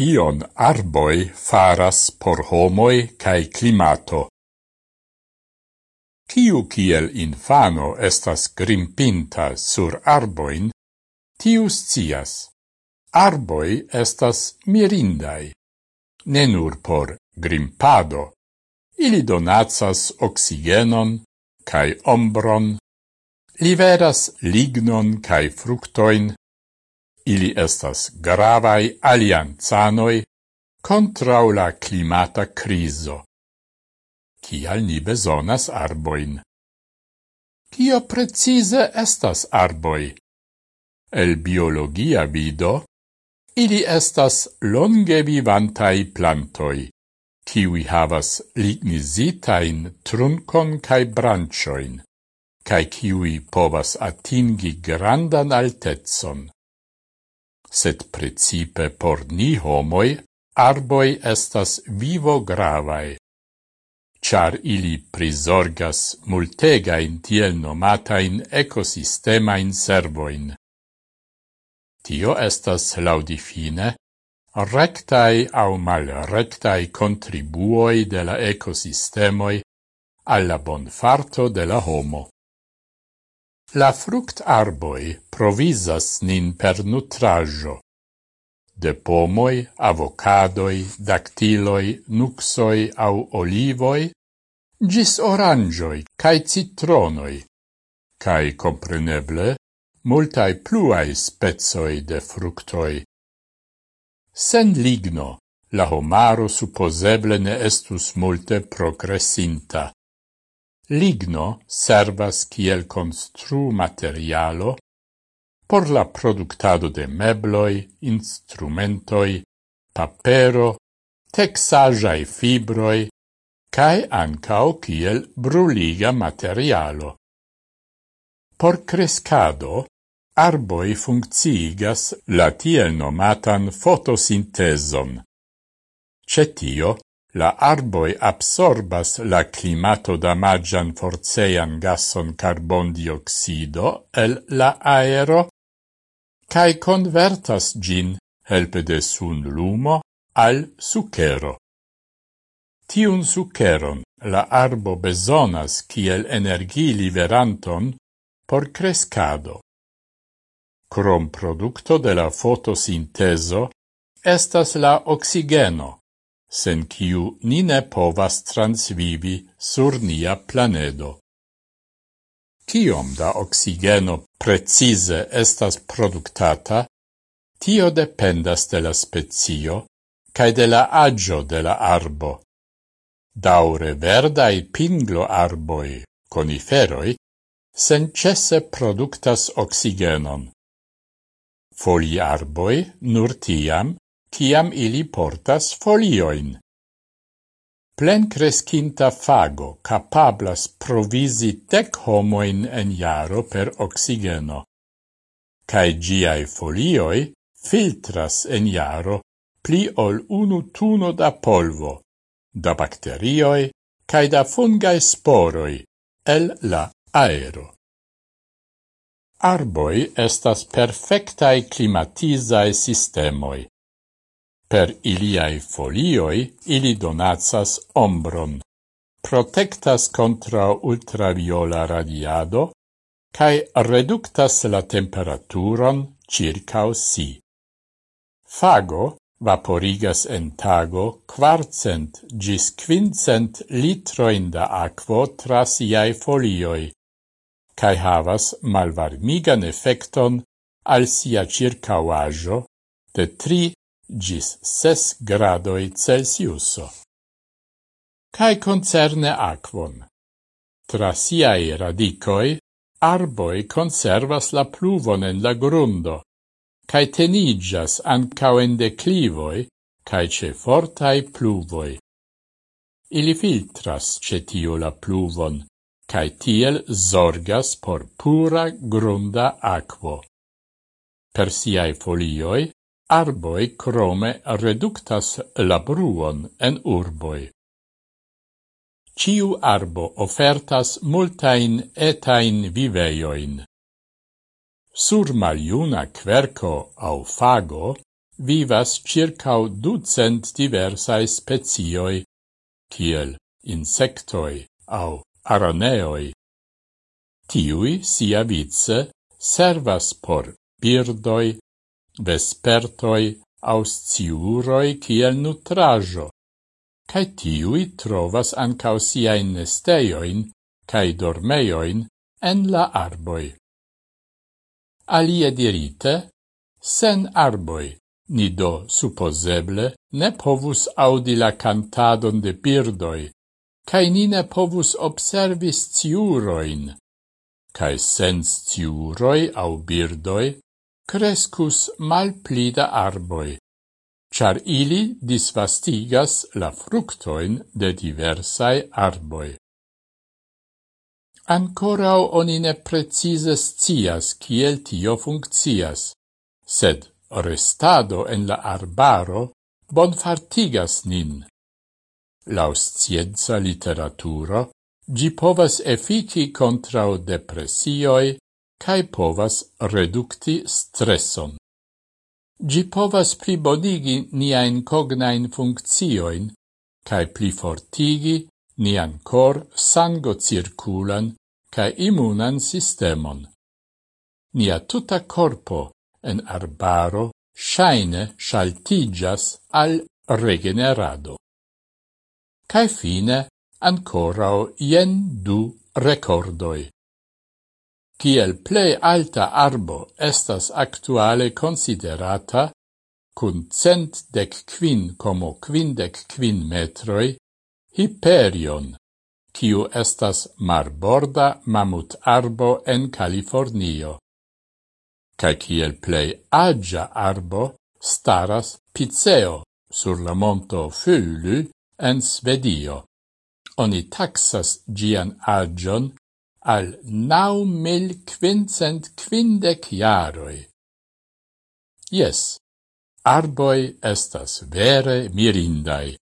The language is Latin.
kion arboi faras por homoi kai klimato. Kiu kiel infano estas grimpinta sur arboin, tius cias. Arboi estas mirindai, ne nur por grimpado, ili donatsas oxigenon cae ombron, liveras lignon cae fructoin, ili estas gravai alianzanoi contrau la climata criso. Cial ni bezonas arboin? Cio precize estas arboi? El biologia vido, ili estas longe vivantai plantoi, kiwi havas lignizitain truncon cae brancioin, cae kiwi povas atingi grandan altezon sed principe por ni homoi arboi estas vivo gravae. Char ili prisorgas multegain tiel nomatain ecosistemain servoin. Tio estas laudifine rectai au mal rectai contribuoi de la ecosistemoi alla bonfarto de la homo. La fruct arboi provisas nin per nutrajo. De pomoi, avocadoi, dactiloi, nuxoi au olivoi, gis orangioi cae citronoi, cae compreneble multae pluae spezoi de fructoi. Sen ligno, la homaro supposeble ne estus multe progressinta. Ligno servas kiel constru materialo por la productado de mebloi, instrumentoi, papero, texagiae fibroi, cae ancao kiel bruliga materialo. Por crescado, arboi funcciigas la tiel nomatan fotosinteson. Cetio La arboi absorbas la climato damagian forcean gasson carbondioxido el la aero cae convertas gin, helpe de sun lumo, al sucero. Tiun suceron la arbo besonas kiel energi liveranton por crescado. Crom producto de la fotosinteso estas la oxigeno, sen kiu ni ne povas transvivi sur nia planedo. Kiom da oxigeno precize estas productata, tio dependas de la spezio cae de la agio de la arbo. Daure verdai pinglo arboi, coniferoi, sencesse productas oxigenon. Foli arboi nur tiam, kiam ili portas folioin. Plen crescinta fago capablas provisi tec homoin en jaro per oxigeno, cae giai folioi filtras en jaro pli ol unu tuno da polvo, da bacterioi cae da fungae sporoi el la aero. Arboi estas perfectae climatizae sistemoi, Per iliai folioi ili donacas ombron, protectas contra ultraviola radiado, cae reductas la temperaturon circao si. Fago vaporigas en tago quarcent gis quincent litroin da aquo tra iai folioi, cae havas malvarmigan effecton al sia circauajo de tri gis ses gradoi Celsiuso. Cae concerne aquon. Tra siae radicoi, arboi conservas la pluvon en la grundo, cae tenigas ancao en declivoi, cae ce fortai pluvoi. Ili filtras cetio la pluvon, cae tiel zorgas por pura grunda aquo. Per siae folioi, arboi crome reductas la bruon en urboi. Ciu arbo ofertas multain etain viveioin. Sur maliuna querco au fago vivas circau ducent diversae spezioi, kiel insectoi au araneoi. Tiui sia vice servas por birdoi, vespertoi aus ciuroi kiel nutrajo, cae tiui trovas ancau siain nesteioin cae dormeioin en la arboi. Alie dirite, sen arboi, ni do supposeble ne povus audi la cantadon de birdoi, cae ni ne povus observis ciuroin, cae sens ciuroi au birdoi crescus mal da arboi, char ili disvastigas la fructoin de diversae arboi. Ancorau oni ne precise kiel tio funccias, sed restado en la arbaro bonfartigas nin. Laus scienza literaturo, gi povas efiki contrau depressioi, cae povas reducti stresson. Gi povas plibonigi niain cognain funccioin, cae plifortigi nian cor sango circulan cae immunan sistemon. Nia tuta corpo en arbaro shaine shaltigas al regenerado. Cae fine ancorao jen du recordoi kiel plei alta arbo estas actuale considerata cun cent dec quin como quindec quin metroi, Hyperion, kiu estas marborda mamut arbo en Californio. Ca kiel plei agia arbo staras Piceo sur la monto Fylu en Svedio. Oni taxas gian agion al nau mil quincent quindec jaroi. Yes, arboi estas vere mirindai.